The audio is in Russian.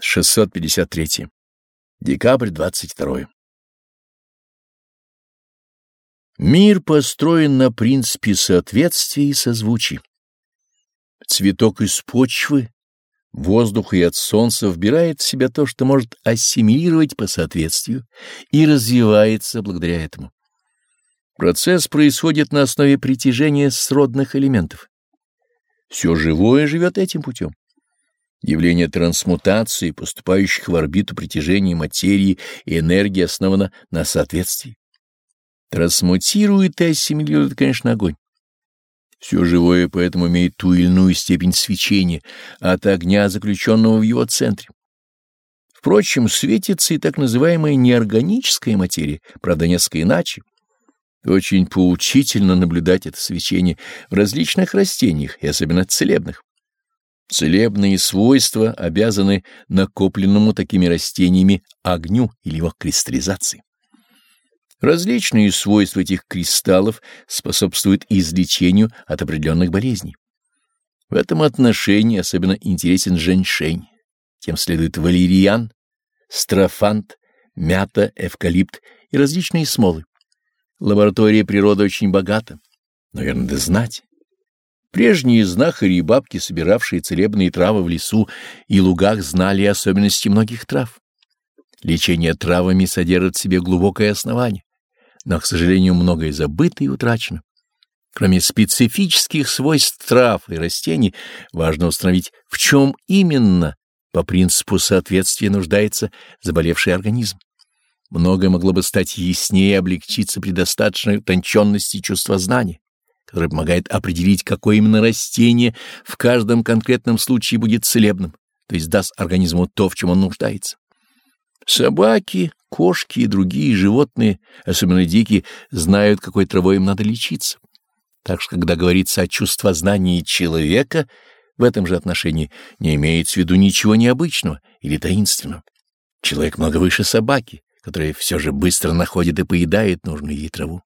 653. Декабрь 22. Мир построен на принципе соответствия и созвучий. Цветок из почвы, воздуха и от солнца вбирает в себя то, что может ассимилировать по соответствию и развивается благодаря этому. Процесс происходит на основе притяжения сродных элементов. Все живое живет этим путем. Явление трансмутации, поступающих в орбиту притяжения материи и энергии, основано на соответствии. Трансмутирует и ассимилирует, конечно, огонь. Все живое поэтому имеет ту или иную степень свечения от огня, заключенного в его центре. Впрочем, светится и так называемая неорганическая материя, правда, несколько иначе. Очень поучительно наблюдать это свечение в различных растениях и особенно целебных. Целебные свойства обязаны накопленному такими растениями огню или его кристаллизации. Различные свойства этих кристаллов способствуют излечению от определенных болезней. В этом отношении особенно интересен женьшень, тем следует валериан, строфант, мята, эвкалипт и различные смолы. Лаборатория природы очень богата, но верно знать. Прежние знахари и бабки, собиравшие целебные травы в лесу и лугах, знали особенности многих трав. Лечение травами содержит в себе глубокое основание, но, к сожалению, многое забыто и утрачено. Кроме специфических свойств трав и растений, важно установить, в чем именно по принципу соответствия нуждается заболевший организм. Многое могло бы стать яснее и облегчиться при достаточной утонченности чувства знания который помогает определить, какое именно растение в каждом конкретном случае будет целебным, то есть даст организму то, в чем он нуждается. Собаки, кошки и другие животные, особенно дикие, знают, какой травой им надо лечиться. Так что, когда говорится о чувствознании человека, в этом же отношении не имеется в виду ничего необычного или таинственного. Человек много выше собаки, которая все же быстро находит и поедает нужную ей траву.